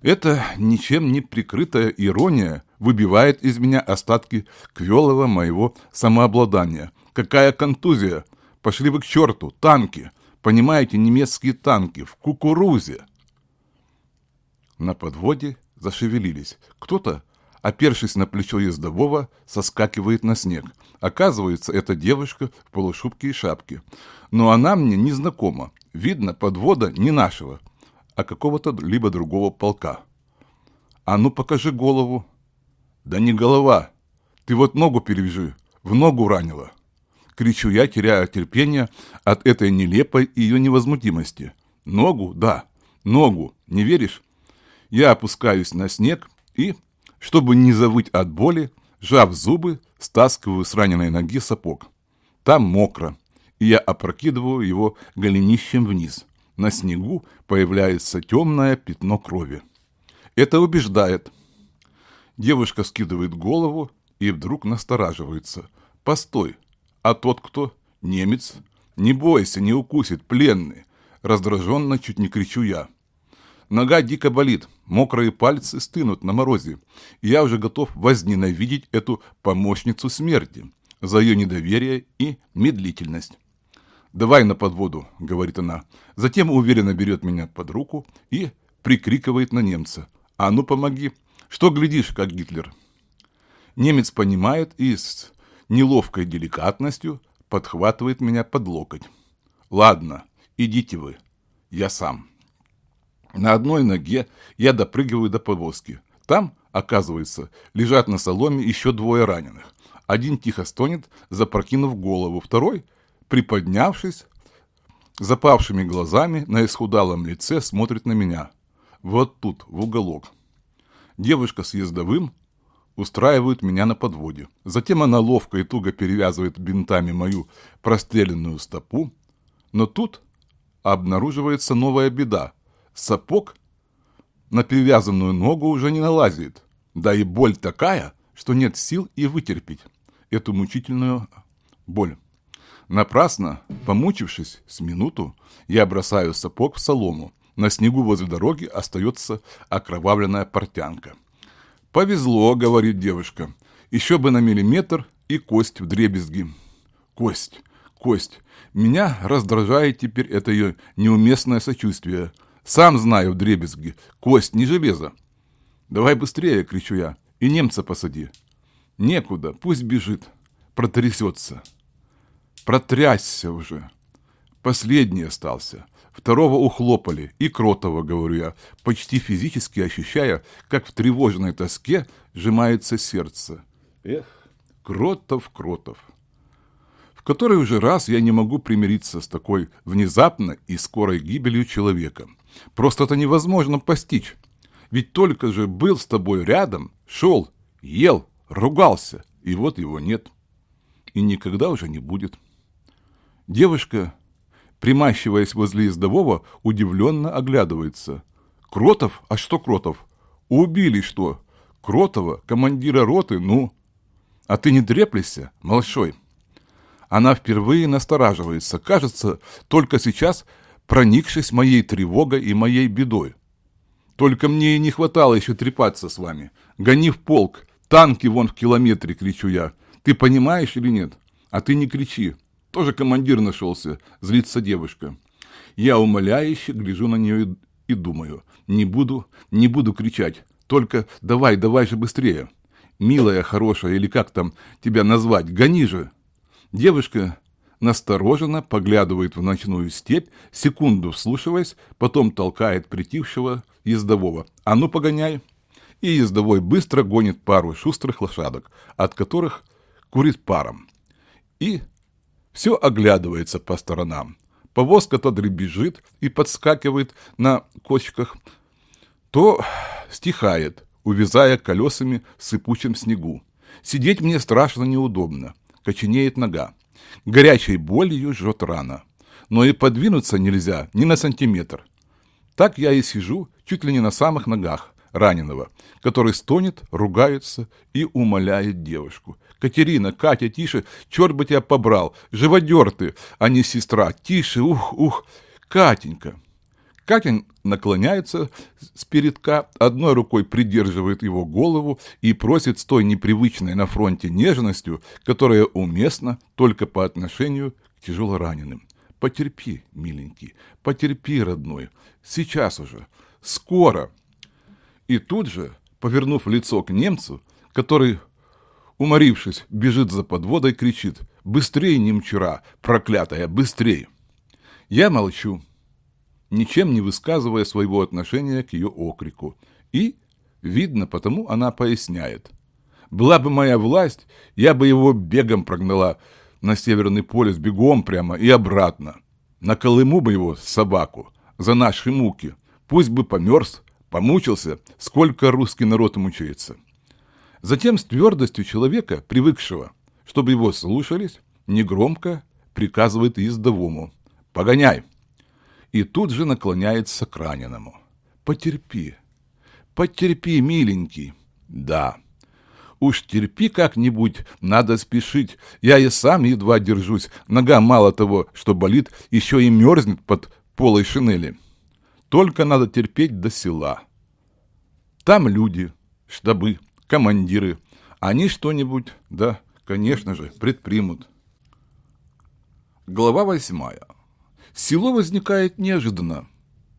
Это ничем не прикрытая ирония выбивает из меня остатки квелого моего самообладания. Какая контузия! Пошли вы к черту! Танки! Понимаете, немецкие танки в кукурузе! На подводе зашевелились. Кто-то опершись на плечо ездового, соскакивает на снег. Оказывается, это девушка в полушубке и шапке. Но она мне не знакома. Видно, подвода не нашего, а какого-то либо другого полка. А ну покажи голову. Да не голова. Ты вот ногу перевяжи. В ногу ранила. Кричу я, теряя терпение от этой нелепой ее невозмутимости. Ногу? Да. Ногу. Не веришь? Я опускаюсь на снег и, чтобы не завыть от боли, сжав зубы, стаскиваю с раненой ноги сапог. Там мокро, и я опрокидываю его голенищем вниз. На снегу появляется темное пятно крови. Это убеждает. Девушка скидывает голову и вдруг настораживается. «Постой, а тот кто? Немец? Не бойся, не укусит, пленный!» Раздраженно чуть не кричу я. Нога дико болит, мокрые пальцы стынут на морозе. Я уже готов возненавидеть эту помощницу смерти за ее недоверие и медлительность. «Давай на подводу», — говорит она. Затем уверенно берет меня под руку и прикрикивает на немца. «А ну помоги! Что глядишь, как Гитлер?» Немец понимает и с неловкой деликатностью подхватывает меня под локоть. «Ладно, идите вы, я сам». На одной ноге я допрыгиваю до повозки. Там, оказывается, лежат на соломе еще двое раненых. Один тихо стонет, запрокинув голову, второй, приподнявшись, запавшими глазами на исхудалом лице смотрит на меня. Вот тут, в уголок. Девушка с ездовым устраивает меня на подводе. Затем она ловко и туго перевязывает бинтами мою простреленную стопу. Но тут обнаруживается новая беда – Сапог на перевязанную ногу уже не налазит. Да и боль такая, что нет сил и вытерпеть эту мучительную боль. Напрасно, помучившись с минуту, я бросаю сапог в солому. На снегу возле дороги остается окровавленная портянка. «Повезло», — говорит девушка. «Еще бы на миллиметр и кость в дребезги». «Кость, кость. Меня раздражает теперь это ее неуместное сочувствие. Сам знаю в дребезги. Кость, не железо. Давай быстрее, кричу я. И немца посади. Некуда, пусть бежит. Протрясется. Протрясся уже. Последний остался. Второго ухлопали. И Кротова, говорю я, почти физически ощущая, как в тревожной тоске сжимается сердце. Эх, Кротов, Кротов который уже раз я не могу примириться с такой внезапной и скорой гибелью человека. Просто это невозможно постичь. Ведь только же был с тобой рядом, шел, ел, ругался, и вот его нет. И никогда уже не будет. Девушка, примащиваясь возле ездового, удивленно оглядывается. Кротов? А что Кротов? Убили что? Кротова, командира роты, ну? А ты не треплешься, малышой? Она впервые настораживается, кажется, только сейчас проникшись моей тревогой и моей бедой. Только мне и не хватало еще трепаться с вами. Гони в полк, танки вон в километре, кричу я. Ты понимаешь или нет? А ты не кричи. Тоже командир нашелся, злится девушка. Я умоляюще гляжу на нее и, думаю, не буду, не буду кричать, только давай, давай же быстрее. Милая, хорошая, или как там тебя назвать, гони же. Девушка настороженно поглядывает в ночную степь, секунду вслушиваясь, потом толкает притихшего ездового. «А ну, погоняй!» И ездовой быстро гонит пару шустрых лошадок, от которых курит паром. И все оглядывается по сторонам. Повозка то дребезжит и подскакивает на кочках, то стихает, увязая колесами в сыпучем снегу. Сидеть мне страшно неудобно коченеет нога. Горячей болью жжет рана. Но и подвинуться нельзя ни на сантиметр. Так я и сижу чуть ли не на самых ногах раненого, который стонет, ругается и умоляет девушку. «Катерина, Катя, тише, черт бы тебя побрал, живодер ты, а не сестра, тише, ух, ух, Катенька!» Катя наклоняется с передка, одной рукой придерживает его голову и просит с той непривычной на фронте нежностью, которая уместна только по отношению к тяжело раненым. Потерпи, миленький, потерпи, родной, сейчас уже, скоро. И тут же, повернув лицо к немцу, который, уморившись, бежит за подводой, кричит «Быстрей, немчура, проклятая, быстрей!» Я молчу, ничем не высказывая своего отношения к ее окрику. И, видно, потому она поясняет. Была бы моя власть, я бы его бегом прогнала на Северный полюс, бегом прямо и обратно. На Колыму бы его, собаку, за наши муки. Пусть бы померз, помучился, сколько русский народ мучается. Затем с твердостью человека, привыкшего, чтобы его слушались, негромко приказывает ездовому «Погоняй!» и тут же наклоняется к раненому. «Потерпи, потерпи, миленький!» «Да, уж терпи как-нибудь, надо спешить, я и сам едва держусь, нога мало того, что болит, еще и мерзнет под полой шинели. Только надо терпеть до села. Там люди, штабы, командиры, они что-нибудь, да, конечно же, предпримут. Глава восьмая. Село возникает неожиданно.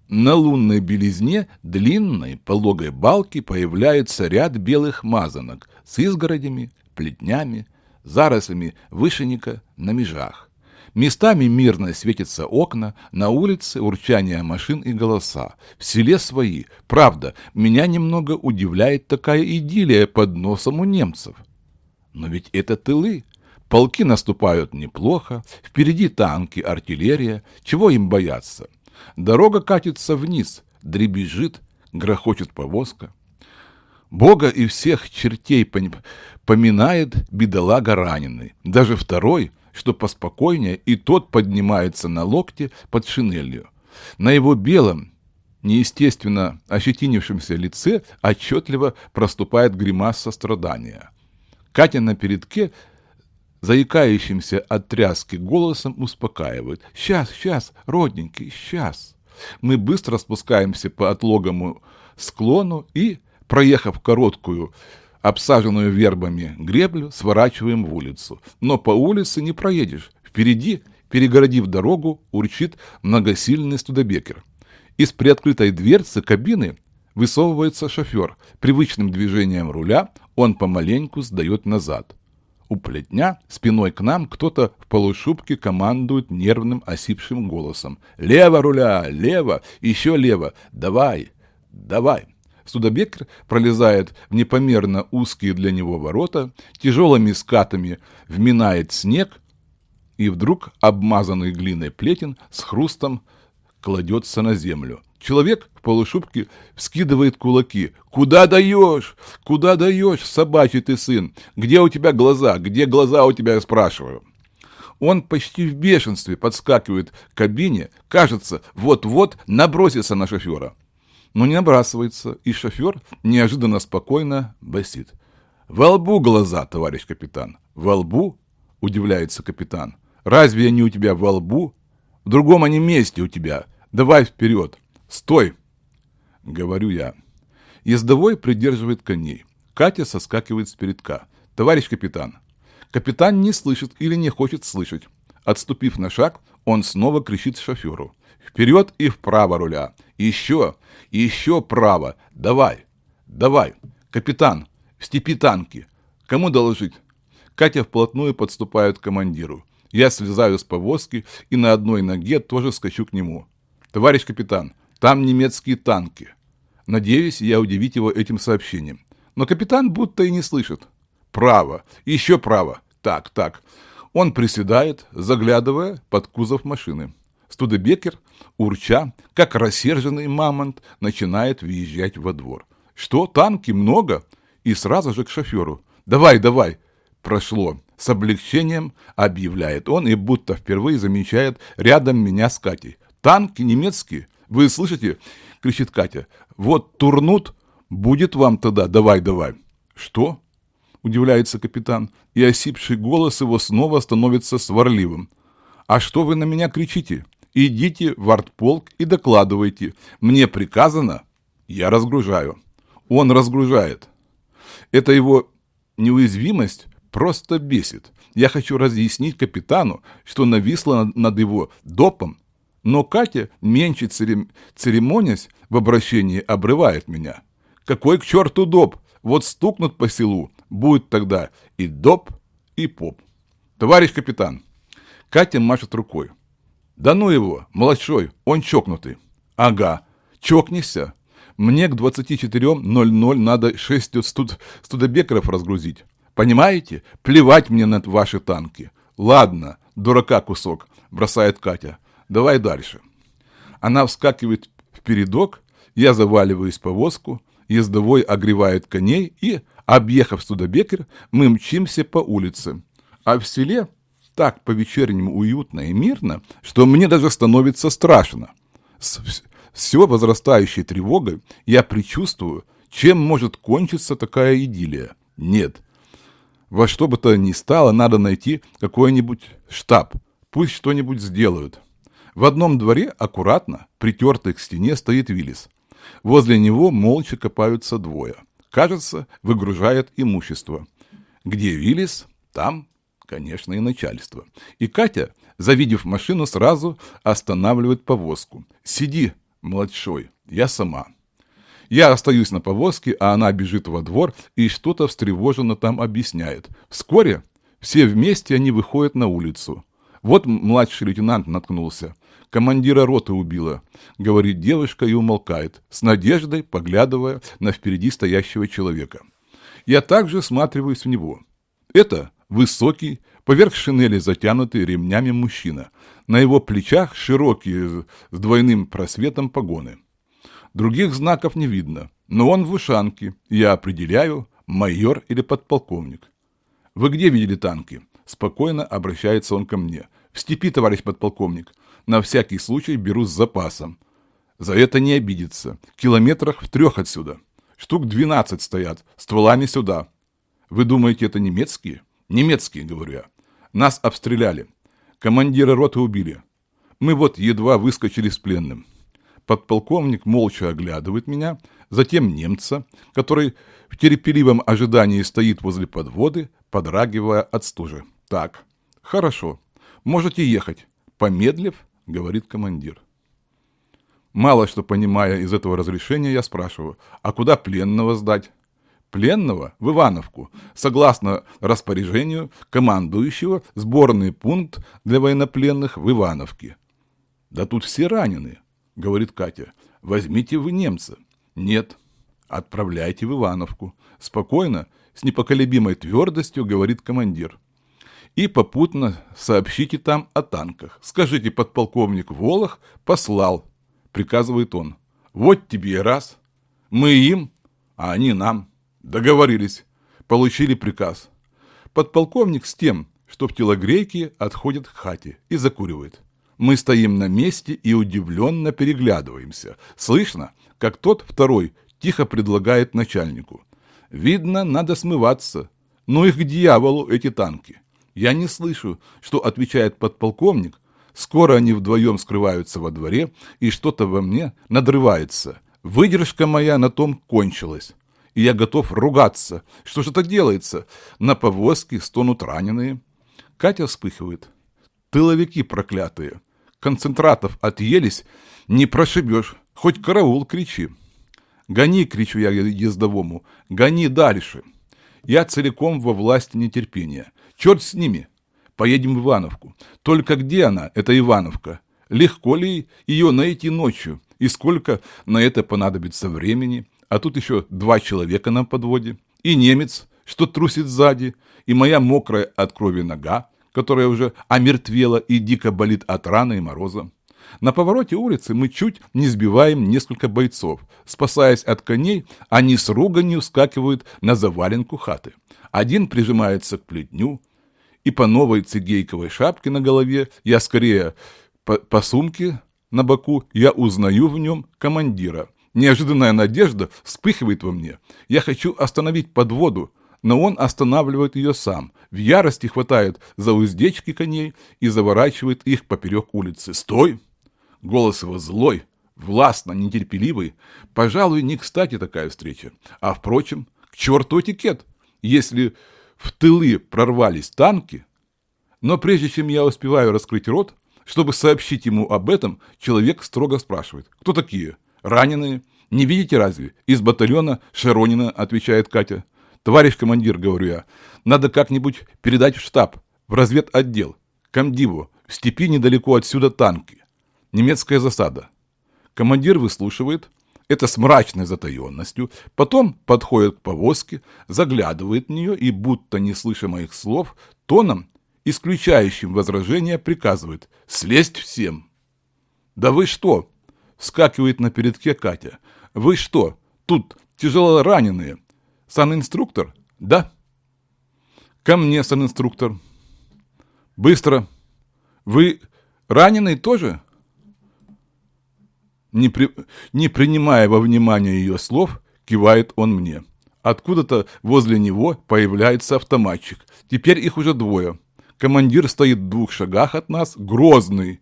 На лунной белизне длинной пологой балки появляется ряд белых мазанок с изгородями, плетнями, зарослями вышенника на межах. Местами мирно светятся окна, на улице урчание машин и голоса. В селе свои. Правда, меня немного удивляет такая идиллия под носом у немцев. Но ведь это тылы. Полки наступают неплохо, впереди танки, артиллерия. Чего им бояться? Дорога катится вниз, дребезжит, грохочет повозка. Бога и всех чертей поминает бедолага раненый. Даже второй – что поспокойнее, и тот поднимается на локте под шинелью. На его белом, неестественно ощетинившемся лице отчетливо проступает гримаса страдания. Катя на передке, заикающимся от тряски голосом, успокаивает. «Сейчас, сейчас, родненький, сейчас!» Мы быстро спускаемся по отлогому склону и, проехав короткую обсаженную вербами греблю, сворачиваем в улицу. Но по улице не проедешь. Впереди, перегородив дорогу, урчит многосильный студебекер. Из приоткрытой дверцы кабины высовывается шофер. Привычным движением руля он помаленьку сдает назад. У плетня спиной к нам кто-то в полушубке командует нервным осипшим голосом. «Лево руля! Лево! Еще лево! Давай! Давай!» Судобекер пролезает в непомерно узкие для него ворота, тяжелыми скатами вминает снег, и вдруг обмазанный глиной плетен с хрустом кладется на землю. Человек в полушубке вскидывает кулаки. «Куда даешь? Куда даешь, собачий ты сын? Где у тебя глаза? Где глаза у тебя, я спрашиваю?» Он почти в бешенстве подскакивает к кабине, кажется, вот-вот набросится на шофера но не набрасывается, и шофер неожиданно спокойно басит. «Во лбу глаза, товарищ капитан!» «Во лбу?» – удивляется капитан. «Разве они у тебя во лбу? В другом они месте у тебя. Давай вперед! Стой!» – говорю я. Ездовой придерживает коней. Катя соскакивает с передка. «Товарищ капитан!» Капитан не слышит или не хочет слышать. Отступив на шаг, он снова кричит шоферу. «Вперед и вправо руля! Еще! Еще право! Давай! Давай! Капитан! В степи танки! Кому доложить?» Катя вплотную подступает к командиру. Я слезаю с повозки и на одной ноге тоже скачу к нему. «Товарищ капитан, там немецкие танки!» Надеюсь, я удивить его этим сообщением. Но капитан будто и не слышит. «Право! Еще право! Так, так!» Он приседает, заглядывая под кузов машины. Студебекер, урча, как рассерженный мамонт, начинает въезжать во двор. «Что, танки много?» И сразу же к шоферу. «Давай, давай!» Прошло. С облегчением объявляет он и будто впервые замечает рядом меня с Катей. «Танки немецкие! Вы слышите?» — кричит Катя. «Вот турнут, будет вам тогда, давай, давай!» «Что?» — удивляется капитан, и осипший голос его снова становится сварливым. «А что вы на меня кричите? Идите в артполк и докладывайте. Мне приказано, я разгружаю. Он разгружает. Это его неуязвимость просто бесит. Я хочу разъяснить капитану, что нависло над его допом, но Катя, меньше церемонясь в обращении, обрывает меня. Какой к черту доп? Вот стукнут по селу, Будет тогда и доп, и поп. Товарищ капитан. Катя машет рукой. Да ну его, младшой, он чокнутый. Ага, чокнешься. Мне к 24.00 надо 6 студ студебекеров разгрузить. Понимаете? Плевать мне на ваши танки. Ладно, дурака кусок, бросает Катя. Давай дальше. Она вскакивает в передок, я заваливаюсь в повозку, ездовой огревает коней и, объехав Студебекер, мы мчимся по улице. А в селе так по-вечернему уютно и мирно, что мне даже становится страшно. С все возрастающей тревогой я предчувствую, чем может кончиться такая идиллия. Нет. Во что бы то ни стало, надо найти какой-нибудь штаб. Пусть что-нибудь сделают. В одном дворе аккуратно, притертый к стене, стоит Виллис. Возле него молча копаются двое. Кажется, выгружает имущество. Где Виллис, там, конечно, и начальство. И Катя, завидев машину, сразу останавливает повозку. «Сиди, младшой, я сама». Я остаюсь на повозке, а она бежит во двор и что-то встревоженно там объясняет. Вскоре все вместе они выходят на улицу. Вот младший лейтенант наткнулся. Командира роты убила, говорит девушка и умолкает, с надеждой поглядывая на впереди стоящего человека. Я также сматриваюсь в него. Это высокий, поверх шинели затянутый ремнями мужчина. На его плечах широкие с двойным просветом погоны. Других знаков не видно, но он в ушанке, я определяю, майор или подполковник. Вы где видели танки? Спокойно обращается он ко мне. В степи, товарищ подполковник. На всякий случай беру с запасом. За это не обидится. Километрах в трех отсюда. Штук двенадцать стоят, стволами сюда. Вы думаете, это немецкие? Немецкие, говорю я. Нас обстреляли. Командира роты убили. Мы вот едва выскочили с пленным. Подполковник молча оглядывает меня, затем немца, который в терпеливом ожидании стоит возле подводы, подрагивая от стужи. Так, хорошо, можете ехать. Помедлив, говорит командир. Мало что понимая из этого разрешения, я спрашиваю, а куда пленного сдать? Пленного в Ивановку, согласно распоряжению командующего сборный пункт для военнопленных в Ивановке. Да тут все ранены, — говорит Катя. «Возьмите вы немца». «Нет, отправляйте в Ивановку». Спокойно, с непоколебимой твердостью говорит командир. И попутно сообщите там о танках. Скажите, подполковник Волох послал, приказывает он. Вот тебе и раз. Мы им, а они нам. Договорились. Получили приказ. Подполковник с тем, что в телогрейке отходит к хате и закуривает. Мы стоим на месте и удивленно переглядываемся. Слышно, как тот второй тихо предлагает начальнику. Видно, надо смываться. Ну их к дьяволу эти танки. Я не слышу, что отвечает подполковник. Скоро они вдвоем скрываются во дворе, и что-то во мне надрывается. Выдержка моя на том кончилась. И я готов ругаться. Что же так делается? На повозке стонут раненые. Катя вспыхивает. Тыловики проклятые концентратов отъелись, не прошибешь, хоть караул кричи. Гони, кричу я ездовому, гони дальше. Я целиком во власти нетерпения. Черт с ними. Поедем в Ивановку. Только где она, эта Ивановка? Легко ли ее найти ночью? И сколько на это понадобится времени? А тут еще два человека на подводе. И немец, что трусит сзади, и моя мокрая от крови нога, которая уже омертвела и дико болит от раны и мороза. На повороте улицы мы чуть не сбиваем несколько бойцов. Спасаясь от коней, они с руганью скакивают на заваленку хаты. Один прижимается к плетню, и по новой цигейковой шапке на голове я скорее по, по сумке на боку я узнаю в нем командира. Неожиданная надежда вспыхивает во мне. Я хочу остановить подводу, но он останавливает ее сам, в ярости хватает за уздечки коней и заворачивает их поперек улицы. «Стой!» Голос его злой, властно, нетерпеливый. Пожалуй, не кстати такая встреча. А, впрочем, к черту этикет, если в тылы прорвались танки. Но прежде чем я успеваю раскрыть рот, чтобы сообщить ему об этом, человек строго спрашивает. «Кто такие? Раненые? Не видите разве? Из батальона Шаронина», отвечает Катя. Товарищ командир, говорю я, надо как-нибудь передать в штаб, в разведотдел, комдиву, в степи недалеко отсюда танки. Немецкая засада. Командир выслушивает, это с мрачной затаенностью, потом подходит к повозке, заглядывает в нее и, будто не слыша моих слов, тоном, исключающим возражения, приказывает «Слезть всем!» «Да вы что?» — скакивает на передке Катя. «Вы что? Тут тяжело раненые. Санинструктор?» «Да». «Ко мне, санинструктор». «Быстро». «Вы раненый тоже?» Не, при... не принимая во внимание ее слов, кивает он мне. Откуда-то возле него появляется автоматчик. Теперь их уже двое. Командир стоит в двух шагах от нас, грозный,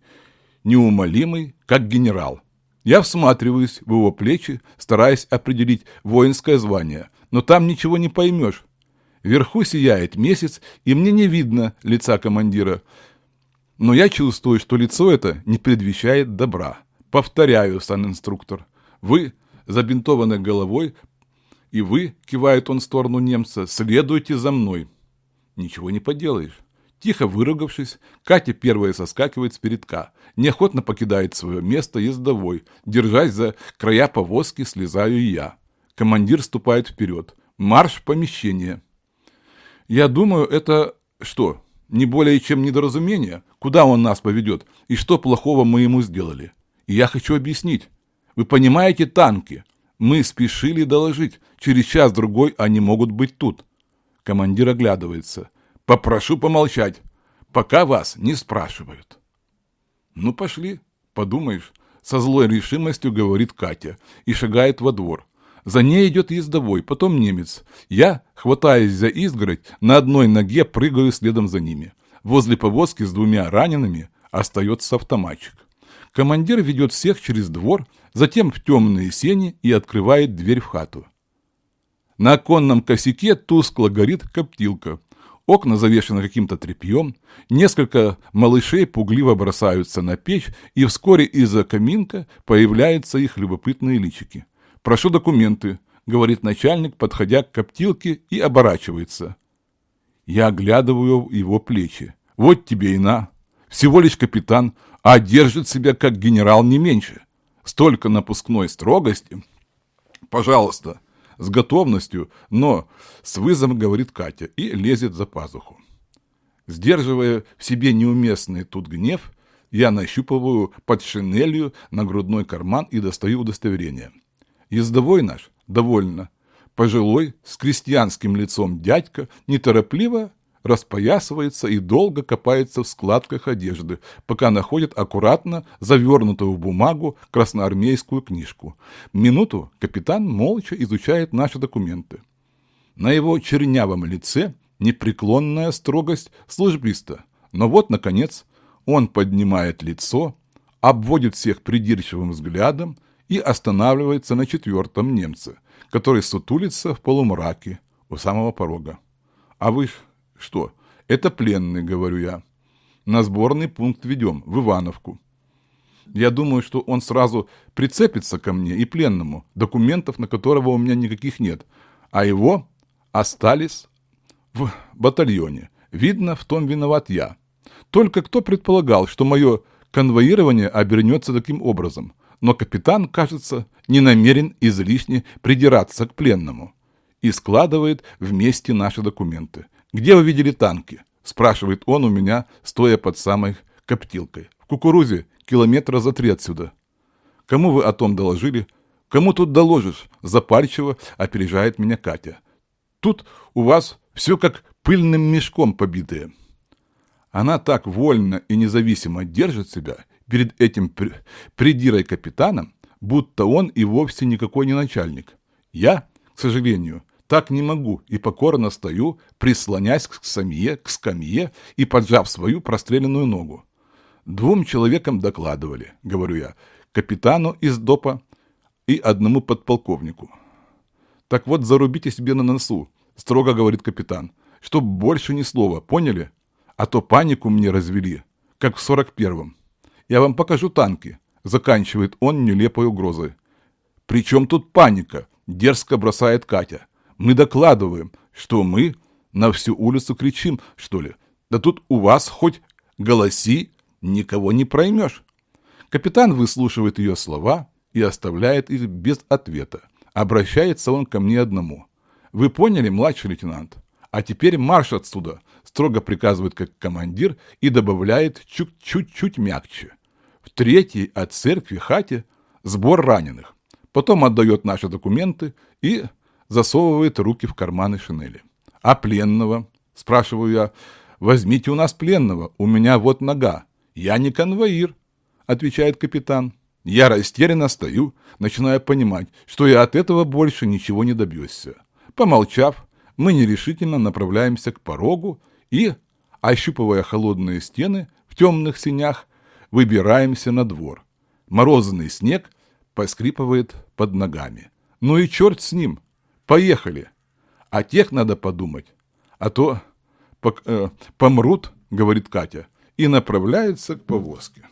неумолимый, как генерал. Я всматриваюсь в его плечи, стараясь определить воинское звание, но там ничего не поймешь. Вверху сияет месяц, и мне не видно лица командира. Но я чувствую, что лицо это не предвещает добра. Повторяю, сан-инструктор, вы, забинтованной головой, и вы, кивает он в сторону немца, следуйте за мной. Ничего не поделаешь. Тихо выругавшись, Катя первая соскакивает с передка, неохотно покидает свое место ездовой, держась за края повозки, слезаю и я. Командир ступает вперед. Марш в помещение. Я думаю, это что, не более чем недоразумение? Куда он нас поведет? И что плохого мы ему сделали? И я хочу объяснить. Вы понимаете танки? Мы спешили доложить. Через час-другой они могут быть тут. Командир оглядывается. Попрошу помолчать, пока вас не спрашивают. Ну, пошли, подумаешь, со злой решимостью говорит Катя и шагает во двор. За ней идет ездовой, потом немец. Я, хватаясь за изгородь, на одной ноге прыгаю следом за ними. Возле повозки с двумя ранеными остается автоматчик. Командир ведет всех через двор, затем в темные сени и открывает дверь в хату. На оконном косяке тускло горит коптилка. Окна завешены каким-то тряпьем, несколько малышей пугливо бросаются на печь, и вскоре из-за каминка появляются их любопытные личики. «Прошу документы», — говорит начальник, подходя к коптилке и оборачивается. Я оглядываю его плечи. «Вот тебе и на. Всего лишь капитан, а держит себя как генерал не меньше. Столько напускной строгости. Пожалуйста, с готовностью, но с вызовом говорит Катя и лезет за пазуху. Сдерживая в себе неуместный тут гнев, я нащупываю под шинелью на грудной карман и достаю удостоверение. Ездовой наш, довольно, пожилой, с крестьянским лицом дядька, неторопливо распоясывается и долго копается в складках одежды, пока находит аккуратно завернутую в бумагу красноармейскую книжку. Минуту капитан молча изучает наши документы. На его чернявом лице непреклонная строгость службиста. Но вот, наконец, он поднимает лицо, обводит всех придирчивым взглядом и останавливается на четвертом немце, который сутулится в полумраке у самого порога. «А вы что? Это пленный, говорю я. На сборный пункт ведем, в Ивановку. Я думаю, что он сразу прицепится ко мне и пленному, документов на которого у меня никаких нет, а его остались в батальоне. Видно, в том виноват я. Только кто предполагал, что мое конвоирование обернется таким образом? Но капитан, кажется, не намерен излишне придираться к пленному и складывает вместе наши документы. «Где вы видели танки?» – спрашивает он у меня, стоя под самой коптилкой. «В кукурузе, километра за три отсюда». «Кому вы о том доложили?» «Кому тут доложишь?» – запальчиво опережает меня Катя. «Тут у вас все как пыльным мешком побитое». Она так вольно и независимо держит себя перед этим придирой капитаном, будто он и вовсе никакой не начальник. Я, к сожалению, так не могу и покорно стою, прислонясь к скамье, к скамье и поджав свою простреленную ногу. Двум человекам докладывали, говорю я, капитану из ДОПа и одному подполковнику. Так вот, зарубите себе на носу, строго говорит капитан, чтоб больше ни слова, поняли? А то панику мне развели, как в сорок первом. Я вам покажу танки, заканчивает он нелепой угрозой. Причем тут паника? Дерзко бросает Катя. Мы докладываем, Что мы на всю улицу кричим, что ли? Да тут у вас хоть голоси, никого не проймешь. Капитан выслушивает ее слова и оставляет их без ответа. Обращается он ко мне одному. Вы поняли, младший лейтенант? А теперь марш отсюда, строго приказывает как командир и добавляет чуть-чуть мягче. В третьей от церкви хате сбор раненых. Потом отдает наши документы и засовывает руки в карманы шинели. А пленного? Спрашиваю я. Возьмите у нас пленного, у меня вот нога. Я не конвоир, отвечает капитан. Я растерянно стою, начиная понимать, что я от этого больше ничего не добьюсь. Помолчав, мы нерешительно направляемся к порогу и, ощупывая холодные стены в темных синях, выбираемся на двор. Морозный снег поскрипывает под ногами. Ну и черт с ним, поехали. А тех надо подумать, а то э, помрут, говорит Катя, и направляется к повозке.